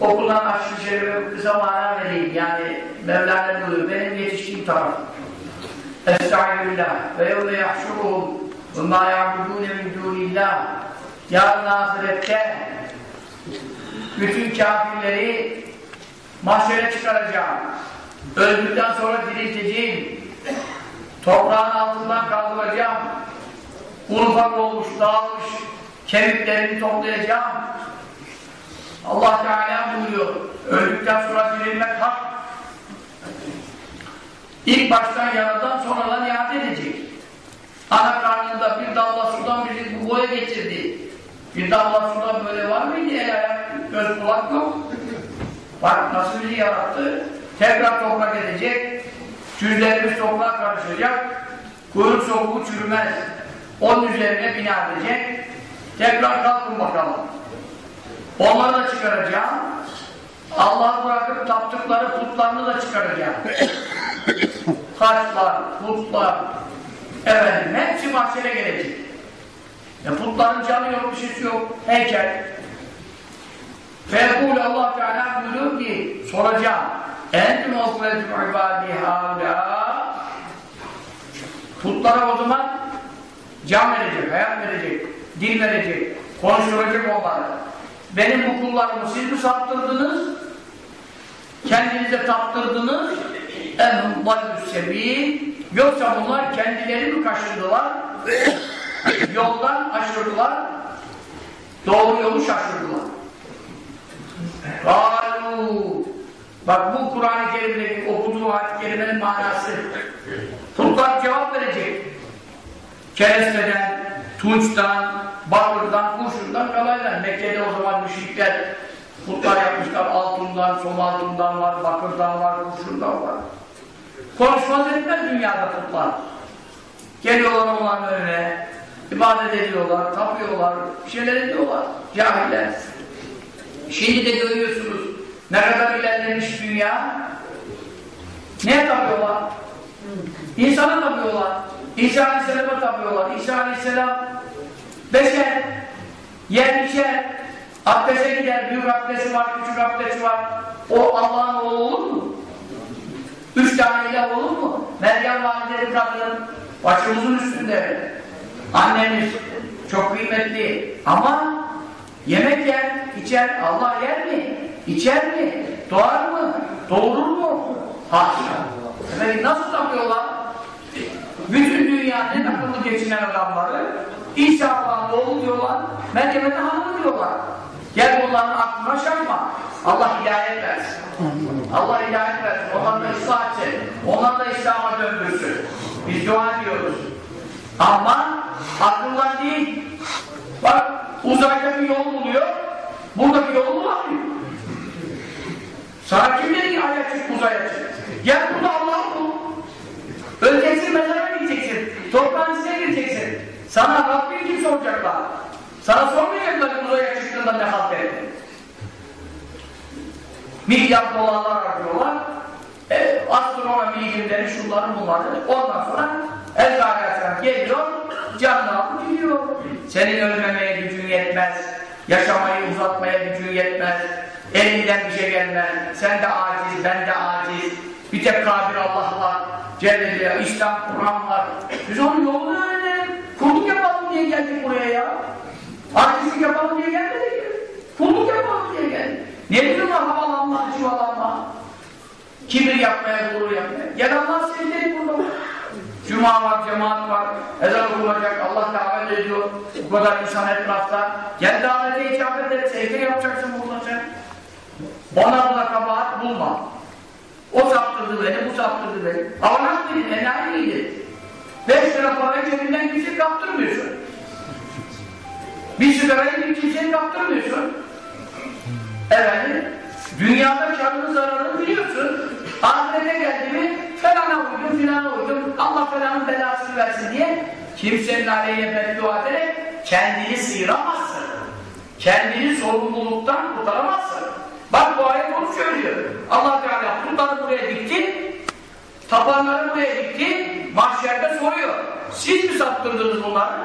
okuldan aşırı şerife kısa mana vereyim. Yani Mevlana buyuruyor. Benim yetiştiğim taraf. Estağfirullah. Ve yevme yahşuruhum ve ma ya'budûne min dûnillah. Yarın ahirette bütün kafirleri mahşere çıkaracağım. Öldükten sonra dirilteceğim. Toprağın altından kaldıracağım. Un ufak olmuş, dağılmış kemiklerini toplayacağım. Allah Teala buyuruyor. Öldükten sonra dirilmek hak. İlk baştan yaradan sonradan iade edecek. Ana karnında bir damla sudan bizi bu boya getirdi. Bir damla sudan böyle var mıydı? Ayak, göz kulak yok. Bak nasıl bizi yarattı. Tekrar toprak edecek. Cüzlerimiz toprağa karışacak. Kuyruk sokuğu çürümez. Onun üzerine bina edecek. Tekrar kalkın bakalım. Onları da çıkaracağım. Allah'ı bırakıp taptıkları putlarını da çıkaracağım. Kaşlar, putlar, efendim hepsi mahşere gelecek. Ya putların canı yok, bir şeysi yok, heykel. Feyekûl Allah Teala buyuruyor ki, soracağım. Entüm okletüm ibâdî hâlâ Putlara o zaman can verecek, hayat verecek, dil verecek, konuşturacak onları. Benim bu kullarımı siz mi saptırdınız? Kendinize taptırdınız? Enhum dallüssebil Yoksa bunlar kendileri mi kaşındılar? Yoldan aşırdılar. Doğru yolu şaşırdılar. Galu Bak bu Kur'an-ı Kerim'deki okuduğu ayet-i kerimenin manası. Putlar cevap verecek. Keresteden, tunçtan, bakırdan, kurşundan, kalaydan. Mekke'de o zaman müşrikler putlar yapmışlar. Altından, som altından var, bakırdan var, kurşundan var. Konuşmaz dünyada putlar. Geliyorlar onların önüne, ibadet ediyorlar, tapıyorlar, bir şeyler ediyorlar. Cahiller. Şimdi de görüyorsunuz ne kadar ilerlemiş dünya. Ne tapıyorlar? İnsana tapıyorlar. İsa Aleyhisselam'a tapıyorlar. İsa Aleyhisselam beşer, yer içer, abdese gider, büyük abdesti var, küçük abdesti var. O Allah'ın oğlu olur mu? Üç tane ilah olur mu? Meryem Valideli kadın başımızın üstünde. Annemiz çok kıymetli ama yemek yer, içer. Allah yer mi? İçer mi? Doğar mı? Doğurur mu? Haşa. Efendim nasıl tapıyorlar? Bütün dünya en akıllı geçinen adamları İsa Allah'ın oğlu diyorlar, Meryem'e de hanım diyorlar. Gel bunların aklına şaşma. Allah hidayet versin. Allah hidayet versin. Onlar da ıslah etsin. Onlar da İslam'a döndürsün. Biz dua ediyoruz. Ama aklından değil. Bak uzayda bir yol buluyor. Burada bir yol bulamıyor. Sana kim dedi ki aya çık uzaya çık? Gel burada Allah'ı bul. Öleceksin mezara. Toprağın gireceksin. Sana Rabbin kim soracaklar? Sana sormayacaklar uzaya çıktığında ne halt ettin? Milyar dolarlar harcıyorlar. E, astronomi bilimleri şunları bunları. Ondan sonra El geliyor, canını alıp gidiyor. Senin ölmemeye gücün yetmez. Yaşamayı uzatmaya gücün yetmez. Elinden bir şey gelmez. Sen de aciz, ben de aciz. Bir tek kabir Allah var. Celle, İslam, Kur'an var. Biz onun yolunu öğrenelim. Kulluk yapalım diye geldik buraya ya. Artistlik yapalım diye gelmedik ki. Kulluk yapalım diye geldik. Ne bileyim havalanma, çuvalanma. Kibir yapmaya, gurur yapmaya. Gel Allah secdeyi burada. Cuma var, cemaat var, ezan okunacak, Allah davet ediyor. Bu kadar insan etrafta. Gel davete icabet et, secde yapacaksın burada sen. Ona da kabahat bulma. O saptırdı beni, bu saptırdı beni. Avnak mıydı, enayi miydi? Beş lira parayı cebinden kimseye kaptırmıyorsun. Bir sigarayı bir kimseye kaptırmıyorsun. Efendim, dünyada karını zararını biliyorsun. Ahirete geldi mi, felana uydum, filana uydum, Allah felanın belasını versin diye kimsenin aleyhine beddua ederek kendini sıyıramazsın. Kendini sorumluluktan kurtaramazsın. Bak bu ayet onu söylüyor. Allah Teala bunları buraya dikti, tapanları buraya dikti, mahşerde soruyor. Siz mi saptırdınız bunları?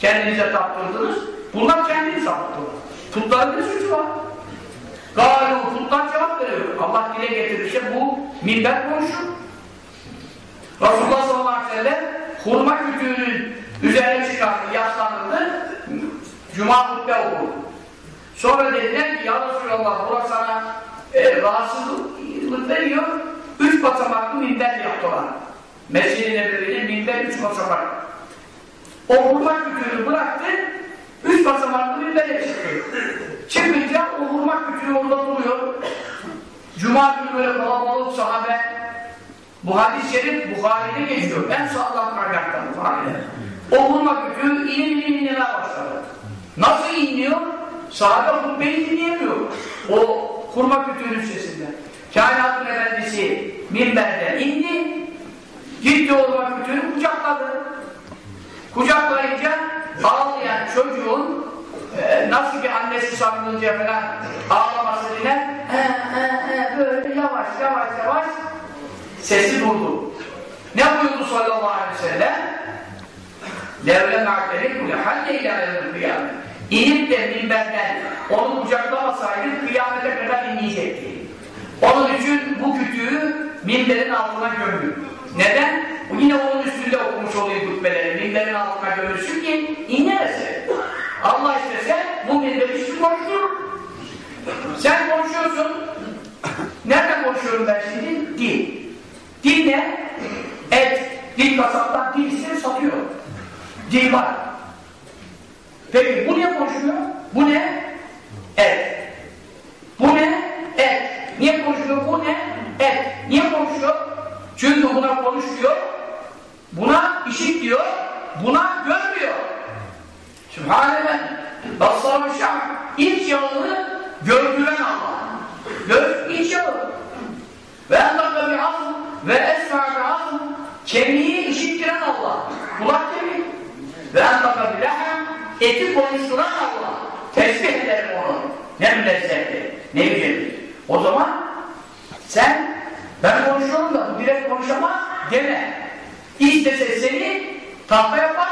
Kendinize taptırdınız. Bunlar kendini saptırdı. Putların bir suçu var. Gal diyor. Allah dile getirirse bu minber konuşur. Resulullah sallallahu aleyhi ve sellem hurma kütüğünün üzerine çıkarttı, yaslanırdı. Cuma hutbe okurdu. Sonra dediler ki ya Resulallah burası sana e, rahatsızlık veriyor. Üç basamaklı minber yaptılar. Mescid-i Nebevi'nin minber üç basamak. O hurma kütüğünü bıraktı, üç basamaklı minbere çıktı. Çıkınca o hurma kütüğü orada duruyor. Cuma günü böyle kalabalık sahabe bu hadis-i şerif Bukhari'de geçiyor. En sağlam kaynaktan Bukhari'de. O hurma kütüğü ilim ilim inlemeye başladı. Nasıl inliyor? Sahabe hutbeyi dinleyemiyor. O hurma kütüğünün sesinden. Kainatın efendisi minberden indi. Gitti o hurma kütüğünü kucakladı. Kucaklayınca ağlayan çocuğun e, nasıl bir annesi sarılınca falan ağlaması he böyle yavaş yavaş yavaş sesi durdu. Ne buyurdu sallallahu aleyhi ve sellem? Levle ma'telik ule halle ilâ kıyamet. İnip de minberden onu kucaklamasaydı kıyamete kadar inleyecekti. Onun için bu kütüğü minberin altına gömdü. Neden? Yine onun üstünde okumuş oluyor hutbeleri. Minberin altına gömülsün ki inlemesin. Allah istese bu minberi üstü konuşturur. Sen konuşuyorsun. Nerede konuşuyorum ben şimdi? Dil. Dil ne? Et. Dil kasaptan dil ister satıyor. Dil var. Peki bu niye konuşuyor? Bu ne? Et. Bu ne? Et. Niye konuşuyor? Bu ne? Et. Niye konuşuyor? Çünkü buna konuş diyor, buna işit diyor, buna görmüyor. Sübhanallah. Bassarı şah. İç yağını gördüren Allah. Göz iç yağı. Ve endaka bir asıl ve esma bir asıl. Kemiği işittiren Allah. Kulak kemiği. Ve endaka bir lehem. Eti konuşturan Allah. Tesbih ederim onu. Ne lezzetli, ne güzel. O zaman sen ben konuşuyorum da direkt konuşamaz deme. İstese seni tahta yapar,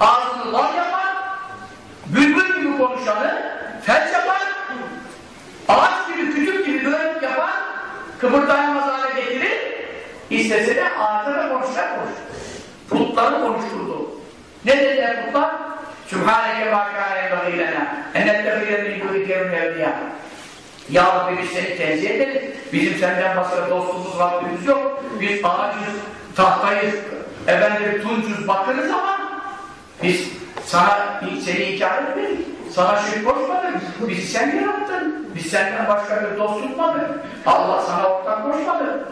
ağzını lal yapar, bülbül gibi konuşanı felç yapar, ağaç gibi, kütük gibi böyle yapar, kıpırdayamaz hale getirir, istese de ağaçta da konuşacak konuşur. Putları konuşturdu. Ne dediler putlar? Sübhaneke vâkâne bagîlena ennettefiye min kulikerum evliya Ya Rabbi biz seni tenzih ederiz. Bizim senden başka dostumuz, Rabbimiz yok. Biz ağacız, tahtayız, efendim tuncuz, bakırız ama biz sana seni inkar etmedik. Sana şirk koşmadık. Bizi sen yarattın. Biz senden başka bir dost tutmadık. Allah sana ortak koşmadı.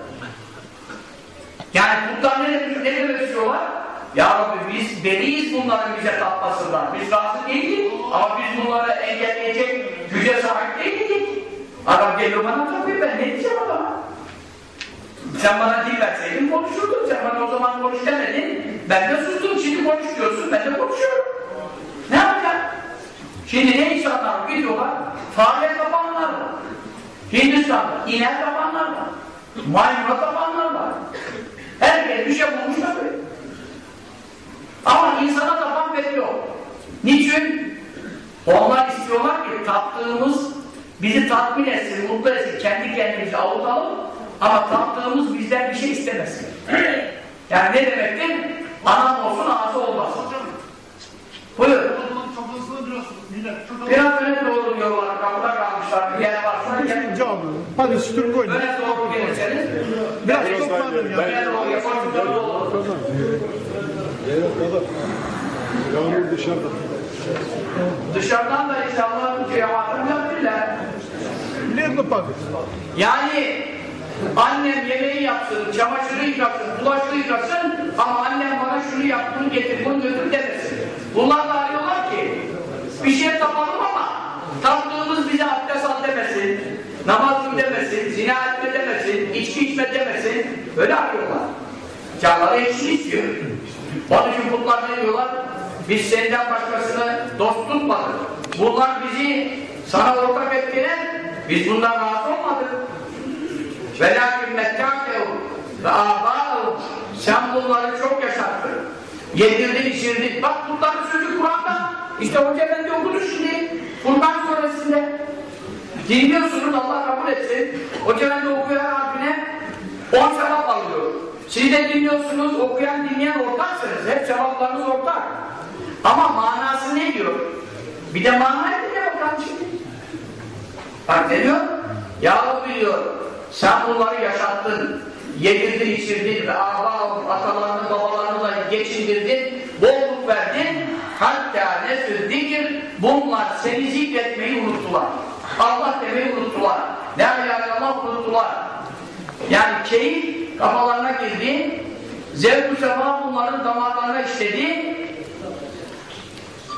Yani bundan ne demek, ne demek istiyorlar? Ya Rabbi biz beriyiz bunların bize tatmasından. Biz razı değildik ama biz bunları engelleyecek güce sahip değildik. Adam geliyor bana tapıyor ben ne diyeceğim adama? Sen bana dil verseydin konuşurdun. Sen bana o zaman konuş demedin. Ben de sustum. Şimdi konuş diyorsun. Ben de konuşuyorum. Ne yapacağım? Şimdi ne insanlar gidiyorlar? Fare tapanlar var. Hindistan'da iner tapanlar var. Maymuna tapanlar var. Herkes bir şey bulmuş tabii. Ama insana tapan veriyor. Niçin? Onlar istiyorlar ki taptığımız bizi tatmin etsin, mutlu etsin, kendi kendimizi avutalım ama taptığımız bizden bir şey istemesin. Yani ne demektir? Anam olsun, ağzı olmasın. Buyur. Biraz öne doğru diyorlar, kapıda kalmışlar, bir yer varsa gelin. Hadi sütun koy. Öne doğru gelirseniz, Biraz toplanın ya. Yağmur dışarıda. Dışarıdan da inşallah cevabını yaptırlar. Nerede paket? Yani annem yemeği yapsın, çamaşırı yıkasın, bulaşığı yıkasın ama annem bana şunu yap, bunu getir, bunu götür demesin. Bunlar da arıyorlar ki bir şey tapalım ama taptığımız bize abdest al demesin, namaz kıl demesin, zina içki içme demesin. Böyle arıyorlar. Canları ekşi istiyor. Onun için bunlar ne diyorlar? Biz senden başkasını dost tutmadık. Bunlar bizi sana ortak ettiler. Biz bundan razı olmadık. Mekkâkev ve âbâev sen bunları çok yaşattın. Yedirdin, içirdin. Bak bunların sözü Kur'an'da. İşte Hoca Efendi okudu şimdi. Kurban suresinde. Dinliyorsunuz Allah kabul etsin. Hoca ben de okuyan harfine 10 sevap alıyor. Siz de dinliyorsunuz, okuyan dinleyen ortaksınız. Hep sevaplarınız ortak. Ama manası ne diyor? Bir de manayı dinle bakalım şimdi. Bak ne diyor? Ya Rabbi diyor, sen bunları yaşattın, yedirdin, içirdin ve aba atalarını, babalarını da geçindirdin, bolluk verdin, hatta nefsü zikir, bunlar seni zikretmeyi unuttular. Allah demeyi unuttular. La ilahe illallah unuttular. Yani keyif kafalarına girdi, zevk-ü sefa bunların damarlarına işledi,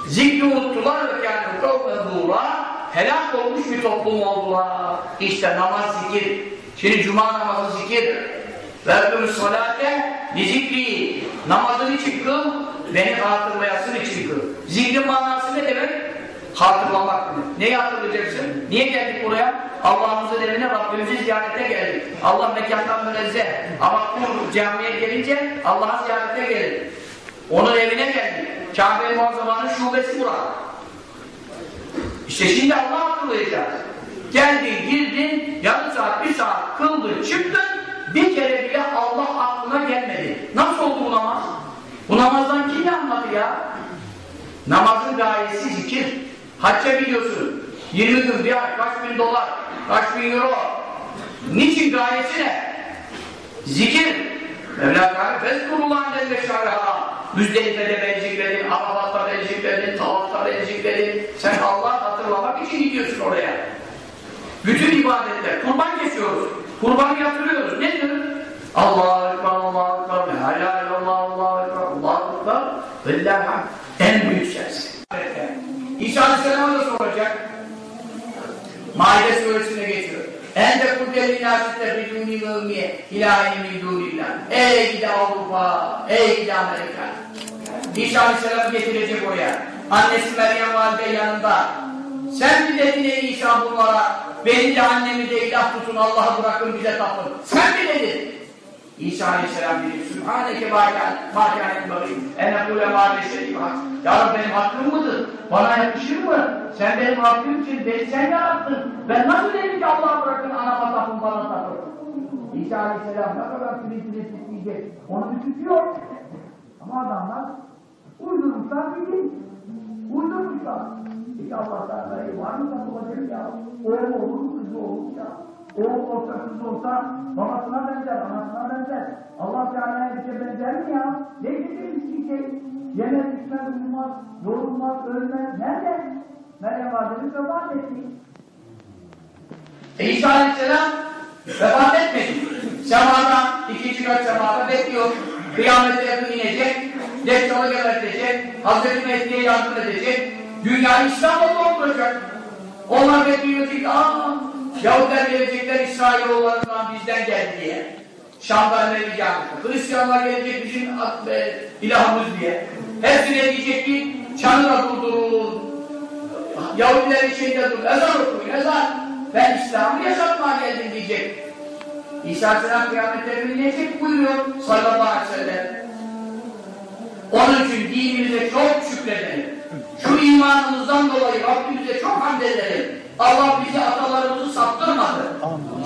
Zikri unuttular ve yani kavmedûlâ helak olmuş bir toplum oldular. İşte namaz zikir. Şimdi cuma namazı zikir. Verdiğimiz salate zikri. Namazın için kıl, beni hatırlayasın için kıl. Zikrin manası ne demek? Hatırlamak. Neyi hatırlayacaksın? Niye geldik buraya? Allah'ımızın evine Rabbimizi ziyarete geldik. Allah mekandan münezzeh. Ama bu camiye gelince Allah'a ziyarete gelir. Onun evine geldik. Kabe-i Muazzama'nın şubesi burası. İşte şimdi Allah hatırlayacağız. Geldin, girdin, yarım saat, bir saat kıldın, çıktın, bir kere bile Allah aklına gelmedi. Nasıl oldu bu namaz? Bu namazdan kim anladı ya? Namazın gayesi zikir. Hacca gidiyorsun. 20 gün, bir ay, kaç bin dolar, kaç bin euro. Niçin gayesi ne? Zikir. Mevla Teala fezkurullah enne şerha. Müzdelife'de bencikledin, Arafat'ta bencikledin, Tavaf'ta bencikledin. Sen Allah'ı hatırlamak için gidiyorsun oraya. Bütün ibadetler, kurban kesiyoruz. Kurbanı yatırıyoruz. Ne diyor? Allahu Ekber, Allahu Ekber, illallah, Allahu Ekber, Allahu Ekber, hamd. En büyük ses. İsa Aleyhisselam'a da soracak. Maide suresinde geçiyor. En de kuddeli nasitte biduni mümmiye ilahi min dunillah. Ey gidi Avrupa, ey gidi Amerika. İsa Aleyhisselam getirecek oraya. Annesi Meryem Valide yanında. Sen mi dedin ey İsa bunlara? Beni de annemi de ilah tutun, Allah'ı bırakın bize tapın. Sen mi dedin? İsa Aleyhisselam dedi, Sübhaneke mâkânet bakayım, ene kule mâleşerim hak. Ya Rabbi benim hakkım mıdır? Bana yakışır mı? Sen benim hakkım için, beni sen yarattın. Ben nasıl dedim ki Allah'ı bırakın, anama tapın, bana tapın. İsa Aleyhisselam ne kadar filizini titriyecek, onu tutuyor. Ama adamlar uydurmuşlar bilin. Uydurmuşlar. Hiç Allah'tan gayrı var mı tapılacak ya? Oğul olur kızı olur ya? Oğul olsa kız olsa babasına benzer, anasına benzer. Allah Teala'ya bir şey benzer mi ya? Ne getirmiş ki şey? Yemez, içmez, uyumaz, yorulmaz, ölmez. Nerede? Meryem Validemiz vefat etti. İsa Aleyhisselam vefat etmedi. Semadan, ikinci kat semada bekliyor. Kıyamete yakın inecek, Dehşalı gebertecek, Hazreti Mehdi'ye yardım edecek, dünyayı İslam'la dolduracak. Onlar bekliyor ki, aa, Yahudiler gelecekler İsrailoğullarından bizden geldi diye. Şam'dan ne diyeceğim? Hristiyanlar gelecek bizim ilahımız diye. Hepsine diyecek ki, çanına durdurun. Yahudilerin şeyinde dur, ezan okuyun, ezan. Ben İslam'ı yaşatmaya geldim diyecek. İsa Aleyhisselam kıyamette binecek buyuruyor sallallahu aleyhi ve sellem. Onun için dinimize çok şükredelim. Şu imanımızdan dolayı Rabbimize çok hamd edelim. Allah bizi atalarımızı saptırmadı.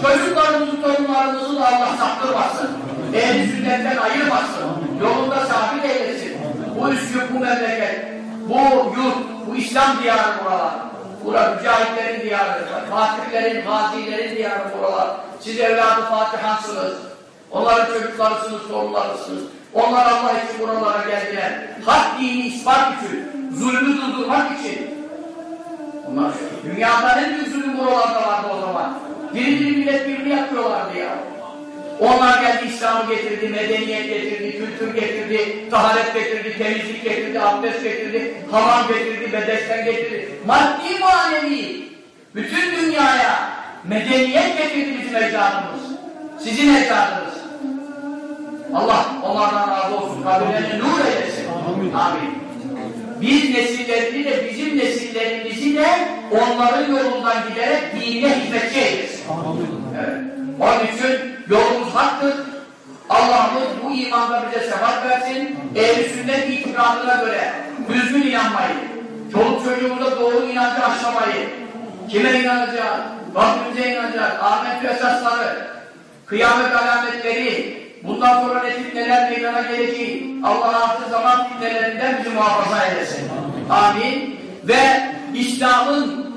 Çocuklarımızı, torunlarımızı da Allah saptırmasın. Ehli sünnetten ayırmasın. Yolunda sabit eylesin. Bu üsküp, bu memleket, bu yurt, bu İslam diyarı buralar. Bura mücahitlerin diyarı, fatihlerin, gazilerin diyarı buralar. Siz evladı Fatiha'sınız. Onların çocuklarısınız, torunlarısınız. Onlar Allah için buralara geldiler. Hak dini ispat için, zulmü durdurmak için. Onlar dünyada en büyük zulüm buralarda vardı o zaman. Birbiri millet birbirini yapıyorlardı ya. Onlar geldi İslam'ı getirdi, medeniyet getirdi, kültür getirdi, taharet getirdi, temizlik getirdi, abdest getirdi, hamam getirdi, bedesten getirdi. Maddi manevi bütün dünyaya medeniyet getirdi bizim ecdadımız. Sizin ecdadınız. Allah onlardan razı olsun. Kabirlerini nur eylesin. Amin. Amin. Biz nesillerini de bizim nesillerimizi de onların yolundan giderek dinine hizmetçi eylesin. Evet. Onun için yolumuz haktır. Allah'ımız bu imanda bize sebat versin. Ehl-i sünnet itikadına göre düzgün inanmayı, çoluk çocuğumuza doğru inancı aşlamayı, kime inanacağız, Rabbimize inanacağız. Ahmet esasları, kıyamet alametleri, bundan sonra ne fitneler meydana geleceği, Allah artık zaman fitnelerinden bizi muhafaza eylesin. Amin. Ve İslam'ın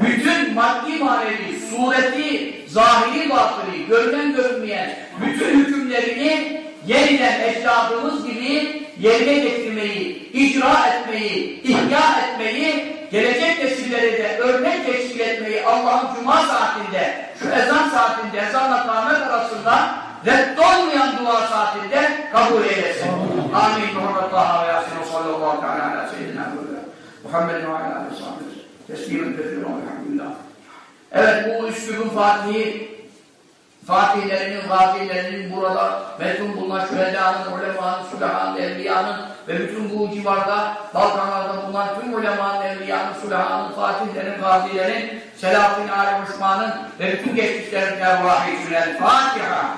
bütün maddi manevi, sureti, zahiri batılı, görünen görünmeyen bütün hükümlerini yeniden ecdadımız gibi yerine getirmeyi, icra etmeyi, ihya etmeyi, gelecek nesillere de örnek teşkil etmeyi Allah'ın cuma saatinde, şu ezan saatinde, ezanla kâhmet arasında reddolmayan dua saatinde kabul eylesin. Amin. Muhammed ve Yasin ve sallallahu teala ala seyyidina Muhammed ve ala aleyhi ve sellem. Teslimen kefirun elhamdülillah. Evet bu Üsküp'ün Fatihi Fatihlerinin, gazilerinin burada metun bulunan şühedanın, ulemanın, sülahanın, evliyanın ve bütün bu civarda Balkanlarda bulunan tüm ulemanın, evliyanın, sülahanın, fatihlerin, gazilerin, Selahattin Ali Osman'ın ve bütün geçmişlerin Tevrahi Fatiha.